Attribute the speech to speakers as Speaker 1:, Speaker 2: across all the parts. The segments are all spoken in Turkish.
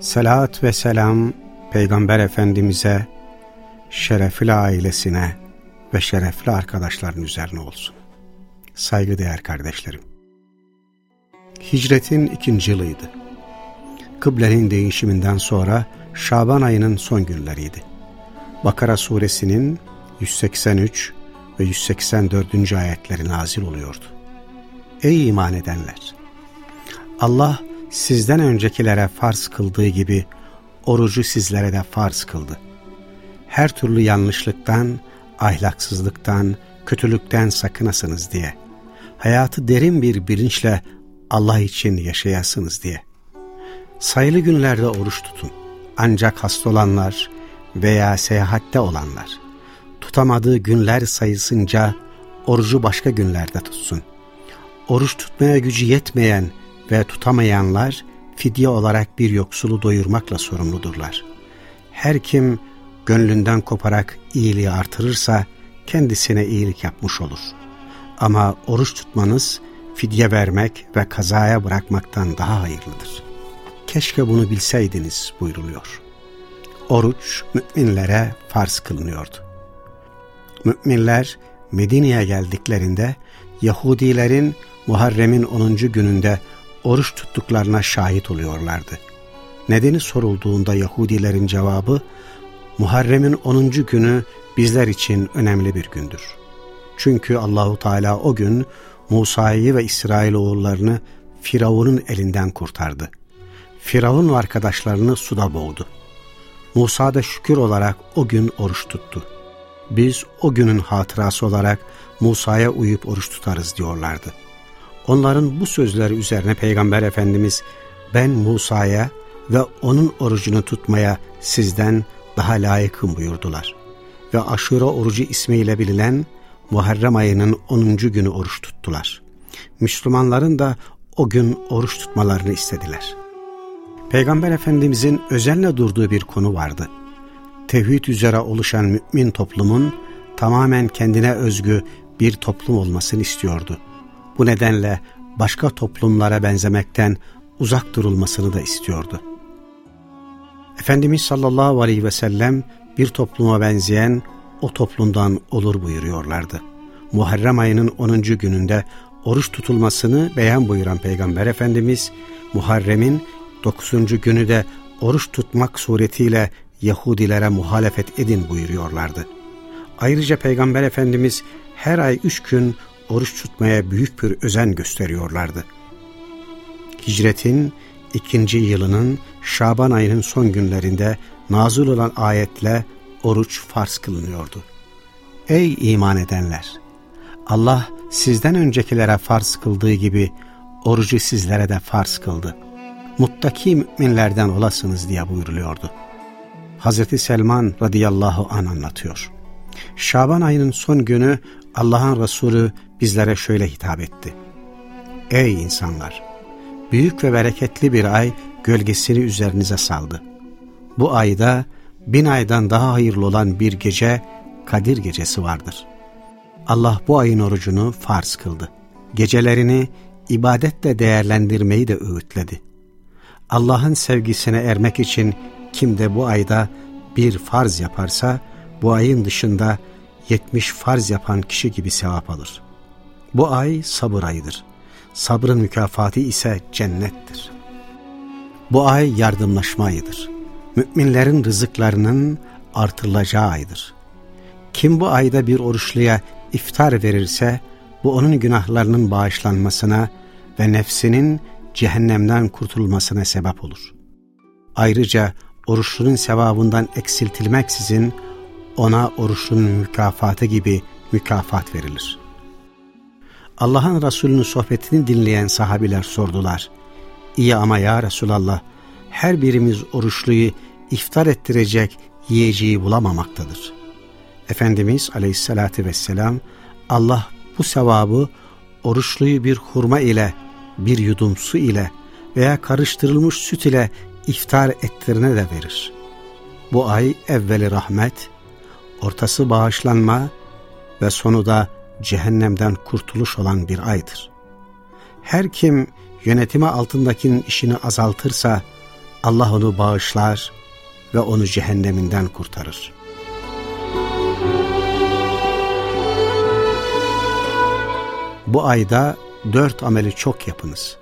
Speaker 1: Selat ve selam Peygamber Efendimiz'e, şerefli ailesine ve şerefli arkadaşların üzerine olsun. Saygıdeğer kardeşlerim. Hicretin ikinci yılıydı. Kıblenin değişiminden sonra Şaban ayının son günleriydi. Bakara suresinin 183 ve 184. ayetleri nazil oluyordu. Ey iman edenler! Allah sizden öncekilere farz kıldığı gibi orucu sizlere de farz kıldı. Her türlü yanlışlıktan, ahlaksızlıktan, kötülükten sakınasınız diye. Hayatı derin bir bilinçle Allah için yaşayasınız diye. Sayılı günlerde oruç tutun. Ancak hasta olanlar veya seyahatte olanlar tutamadığı günler sayısınca orucu başka günlerde tutsun. Oruç tutmaya gücü yetmeyen ve tutamayanlar fidye olarak bir yoksulu doyurmakla sorumludurlar. Her kim gönlünden koparak iyiliği artırırsa kendisine iyilik yapmış olur. Ama oruç tutmanız fidye vermek ve kazaya bırakmaktan daha hayırlıdır. Keşke bunu bilseydiniz buyruluyor. Oruç müminlere farz kılınıyordu. Müminler Medine'ye geldiklerinde Yahudilerin Muharrem'in 10. gününde oruç tuttuklarına şahit oluyorlardı. Nedeni sorulduğunda Yahudilerin cevabı, Muharrem'in 10. günü bizler için önemli bir gündür. Çünkü Allahu Teala o gün Musa'yı ve İsrail oğullarını Firavun'un elinden kurtardı. Firavun arkadaşlarını suda boğdu. Musa da şükür olarak o gün oruç tuttu. Biz o günün hatırası olarak Musa'ya uyup oruç tutarız diyorlardı. Onların bu sözleri üzerine Peygamber Efendimiz ben Musa'ya ve onun orucunu tutmaya sizden daha layıkım buyurdular. Ve aşure orucu ismiyle bilinen Muharrem ayının 10. günü oruç tuttular. Müslümanların da o gün oruç tutmalarını istediler. Peygamber Efendimizin özenle durduğu bir konu vardı. Tevhid üzere oluşan mümin toplumun tamamen kendine özgü bir toplum olmasını istiyordu. Bu nedenle başka toplumlara benzemekten uzak durulmasını da istiyordu. Efendimiz sallallahu aleyhi ve sellem bir topluma benzeyen o toplumdan olur buyuruyorlardı. Muharrem ayının 10. gününde oruç tutulmasını beyan buyuran Peygamber Efendimiz, Muharrem'in 9. günü de oruç tutmak suretiyle Yahudilere muhalefet edin buyuruyorlardı. Ayrıca Peygamber Efendimiz her ay üç gün oruç tutmaya büyük bir özen gösteriyorlardı. Hicretin ikinci yılının Şaban ayının son günlerinde nazil olan ayetle oruç farz kılınıyordu. Ey iman edenler! Allah sizden öncekilere farz kıldığı gibi orucu sizlere de farz kıldı. Muttaki müminlerden olasınız diye buyuruluyordu. Hazreti Selman radıyallahu an anlatıyor. Şaban ayının son günü Allah'ın Resulü bizlere şöyle hitap etti. Ey insanlar! Büyük ve bereketli bir ay gölgesini üzerinize saldı. Bu ayda bin aydan daha hayırlı olan bir gece Kadir gecesi vardır. Allah bu ayın orucunu farz kıldı. Gecelerini ibadetle değerlendirmeyi de öğütledi. Allah'ın sevgisine ermek için kim de bu ayda bir farz yaparsa bu ayın dışında 70 farz yapan kişi gibi sevap alır. Bu ay sabır ayıdır. Sabrın mükafatı ise cennettir. Bu ay yardımlaşma ayıdır. Müminlerin rızıklarının artırılacağı aydır. Kim bu ayda bir oruçluya iftar verirse bu onun günahlarının bağışlanmasına ve nefsinin cehennemden kurtulmasına sebep olur. Ayrıca oruçlunun sevabından eksiltilmeksizin ona oruçlunun mükafatı gibi mükafat verilir. Allah'ın Resulü'nün sohbetini dinleyen sahabiler sordular. İyi ama ya Resulallah her birimiz oruçluyu iftar ettirecek yiyeceği bulamamaktadır. Efendimiz aleyhissalatü vesselam Allah bu sevabı oruçluyu bir hurma ile, bir yudum su ile veya karıştırılmış süt ile iftar ettirine de verir. Bu ay evveli rahmet, ortası bağışlanma ve sonu da cehennemden kurtuluş olan bir aydır. Her kim yönetimi altındakinin işini azaltırsa Allah onu bağışlar ve onu cehenneminden kurtarır. Bu ayda dört ameli çok yapınız.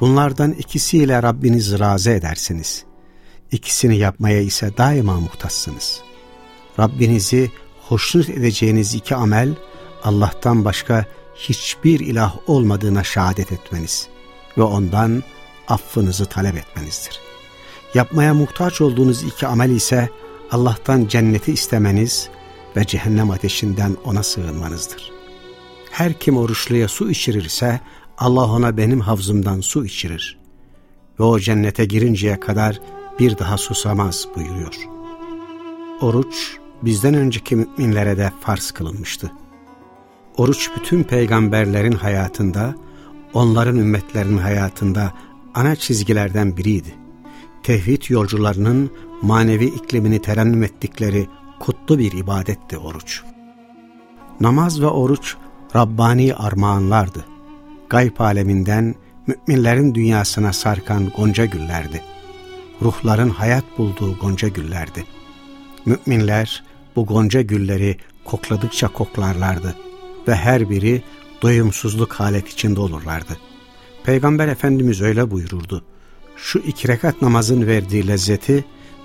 Speaker 1: Bunlardan ikisiyle Rabbinizi razı edersiniz. İkisini yapmaya ise daima muhtaçsınız. Rabbinizi hoşnut edeceğiniz iki amel, Allah'tan başka hiçbir ilah olmadığına şehadet etmeniz ve ondan affınızı talep etmenizdir. Yapmaya muhtaç olduğunuz iki amel ise Allah'tan cenneti istemeniz ve cehennem ateşinden ona sığınmanızdır. Her kim oruçluya su içirirse Allah ona benim havzımdan su içirir ve o cennete girinceye kadar bir daha susamaz buyuruyor. Oruç bizden önceki müminlere de farz kılınmıştı. Oruç bütün peygamberlerin hayatında, onların ümmetlerinin hayatında ana çizgilerden biriydi. Tevhid yolcularının manevi iklimini terennüm ettikleri kutlu bir ibadetti oruç. Namaz ve oruç Rabbani armağanlardı. Gayb aleminden müminlerin dünyasına sarkan gonca güllerdi. Ruhların hayat bulduğu gonca güllerdi. Müminler bu gonca gülleri kokladıkça koklarlardı ve her biri doyumsuzluk halet içinde olurlardı. Peygamber Efendimiz öyle buyururdu. Şu iki rekat namazın verdiği lezzeti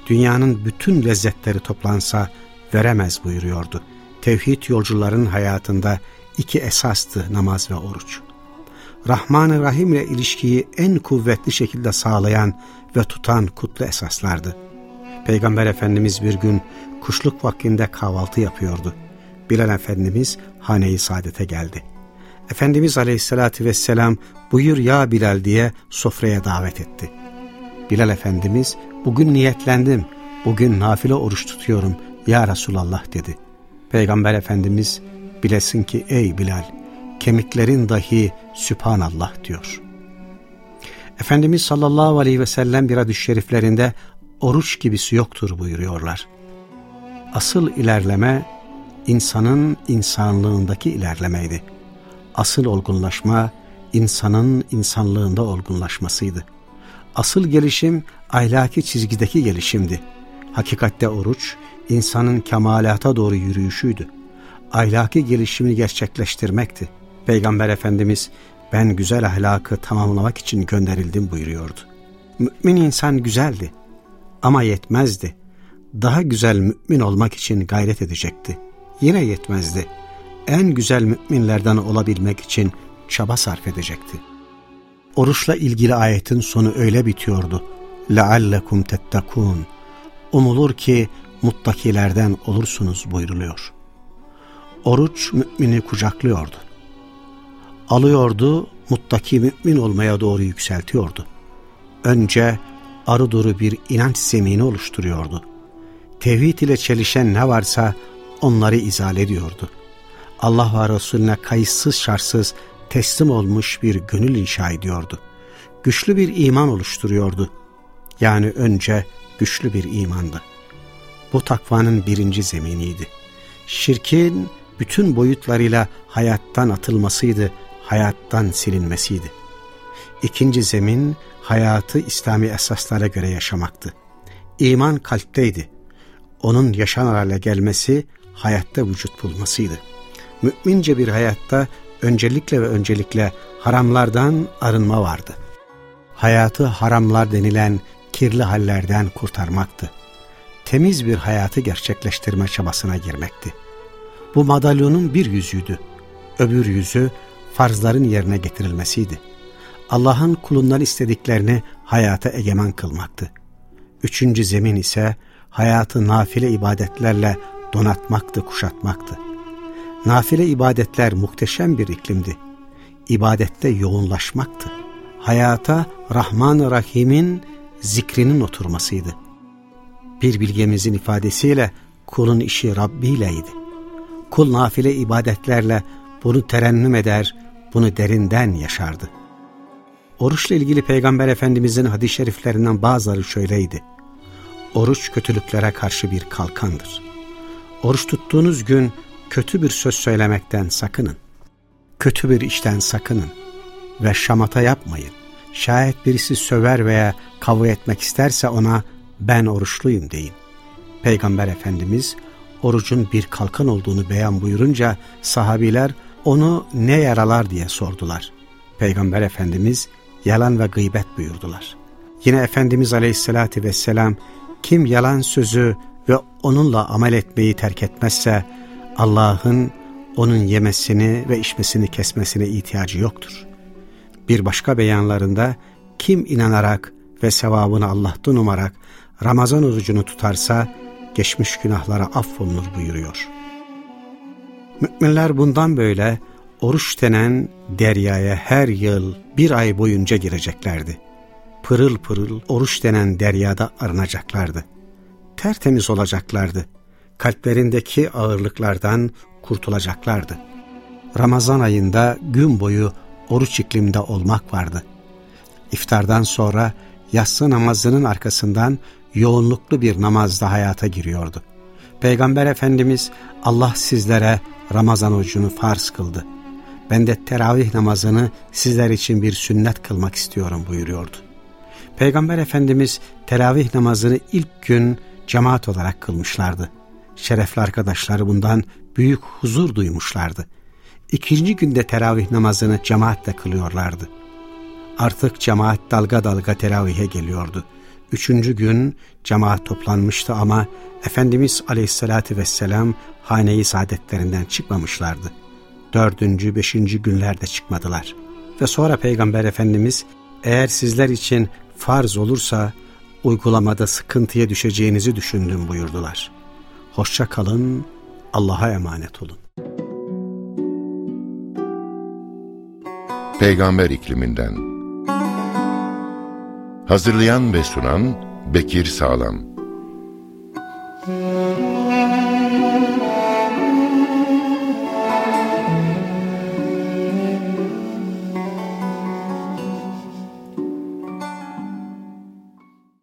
Speaker 1: dünyanın bütün lezzetleri toplansa veremez buyuruyordu. Tevhid yolcuların hayatında iki esastı namaz ve oruç. Rahman-ı Rahim ile ilişkiyi en kuvvetli şekilde sağlayan ve tutan kutlu esaslardı. Peygamber Efendimiz bir gün kuşluk vaktinde kahvaltı yapıyordu. Bilal Efendimiz haneyi saadete geldi. Efendimiz Aleyhisselatü Vesselam buyur ya Bilal diye sofraya davet etti. Bilal Efendimiz bugün niyetlendim, bugün nafile oruç tutuyorum ya Resulallah dedi. Peygamber Efendimiz bilesin ki ey Bilal kemiklerin dahi Sübhanallah diyor. Efendimiz sallallahu aleyhi ve sellem bir hadis şeriflerinde oruç gibisi yoktur buyuruyorlar. Asıl ilerleme insanın insanlığındaki ilerlemeydi. Asıl olgunlaşma insanın insanlığında olgunlaşmasıydı. Asıl gelişim ahlaki çizgideki gelişimdi. Hakikatte oruç insanın kemalata doğru yürüyüşüydü. Ahlaki gelişimini gerçekleştirmekti. Peygamber Efendimiz ben güzel ahlakı tamamlamak için gönderildim buyuruyordu. Mümin insan güzeldi ama yetmezdi. Daha güzel mümin olmak için gayret edecekti Yine yetmezdi. En güzel müminlerden olabilmek için çaba sarf edecekti. Oruçla ilgili ayetin sonu öyle bitiyordu. لَعَلَّكُمْ تَتَّقُونَ Umulur ki muttakilerden olursunuz buyruluyor. Oruç mümini kucaklıyordu. Alıyordu, muttaki mümin olmaya doğru yükseltiyordu. Önce arı duru bir inanç zemini oluşturuyordu. Tevhid ile çelişen ne varsa onları izale ediyordu. Allah ve Resulüne kayıtsız şartsız teslim olmuş bir gönül inşa ediyordu. Güçlü bir iman oluşturuyordu. Yani önce güçlü bir imandı. Bu takvanın birinci zeminiydi. Şirkin bütün boyutlarıyla hayattan atılmasıydı, hayattan silinmesiydi. İkinci zemin hayatı İslami esaslara göre yaşamaktı. İman kalpteydi. Onun yaşanar hale gelmesi hayatta vücut bulmasıydı. Mümince bir hayatta öncelikle ve öncelikle haramlardan arınma vardı. Hayatı haramlar denilen kirli hallerden kurtarmaktı. Temiz bir hayatı gerçekleştirme çabasına girmekti. Bu madalyonun bir yüzüydü. Öbür yüzü farzların yerine getirilmesiydi. Allah'ın kulundan istediklerini hayata egemen kılmaktı. Üçüncü zemin ise hayatı nafile ibadetlerle donatmaktı, kuşatmaktı. Nafile ibadetler muhteşem bir iklimdi. İbadette yoğunlaşmaktı. Hayata Rahman-ı Rahim'in zikrinin oturmasıydı. Bir bilgemizin ifadesiyle kulun işi Rabbi ileydi. Kul nafile ibadetlerle bunu terennüm eder, bunu derinden yaşardı. Oruçla ilgili Peygamber Efendimizin hadis-i şeriflerinden bazıları şöyleydi. Oruç kötülüklere karşı bir kalkandır. Oruç tuttuğunuz gün kötü bir söz söylemekten sakının. Kötü bir işten sakının. Ve şamata yapmayın. Şayet birisi söver veya kavga etmek isterse ona ben oruçluyum deyin. Peygamber Efendimiz orucun bir kalkan olduğunu beyan buyurunca sahabiler onu ne yaralar diye sordular. Peygamber Efendimiz yalan ve gıybet buyurdular. Yine Efendimiz Aleyhisselatü Vesselam kim yalan sözü onunla amel etmeyi terk etmezse Allah'ın onun yemesini ve içmesini kesmesine ihtiyacı yoktur. Bir başka beyanlarında kim inanarak ve sevabını Allah'tan umarak Ramazan orucunu tutarsa geçmiş günahlara affolunur buyuruyor. Müminler bundan böyle oruç denen deryaya her yıl bir ay boyunca gireceklerdi. Pırıl pırıl oruç denen deryada arınacaklardı. Tertemiz olacaklardı. Kalplerindeki ağırlıklardan kurtulacaklardı. Ramazan ayında gün boyu oruç iklimde olmak vardı. İftardan sonra yatsı namazının arkasından yoğunluklu bir namazda hayata giriyordu. Peygamber Efendimiz Allah sizlere Ramazan orucunu farz kıldı. Ben de teravih namazını sizler için bir sünnet kılmak istiyorum buyuruyordu. Peygamber Efendimiz teravih namazını ilk gün cemaat olarak kılmışlardı. Şerefli arkadaşları bundan büyük huzur duymuşlardı. İkinci günde teravih namazını cemaatle kılıyorlardı. Artık cemaat dalga dalga teravihe geliyordu. Üçüncü gün cemaat toplanmıştı ama Efendimiz aleyhissalatü vesselam haneyi saadetlerinden çıkmamışlardı. Dördüncü, beşinci günlerde çıkmadılar. Ve sonra Peygamber Efendimiz eğer sizler için farz olursa uygulamada sıkıntıya düşeceğinizi düşündüm buyurdular. Hoşça kalın, Allah'a emanet olun.
Speaker 2: Peygamber ikliminden Hazırlayan ve sunan Bekir Sağlam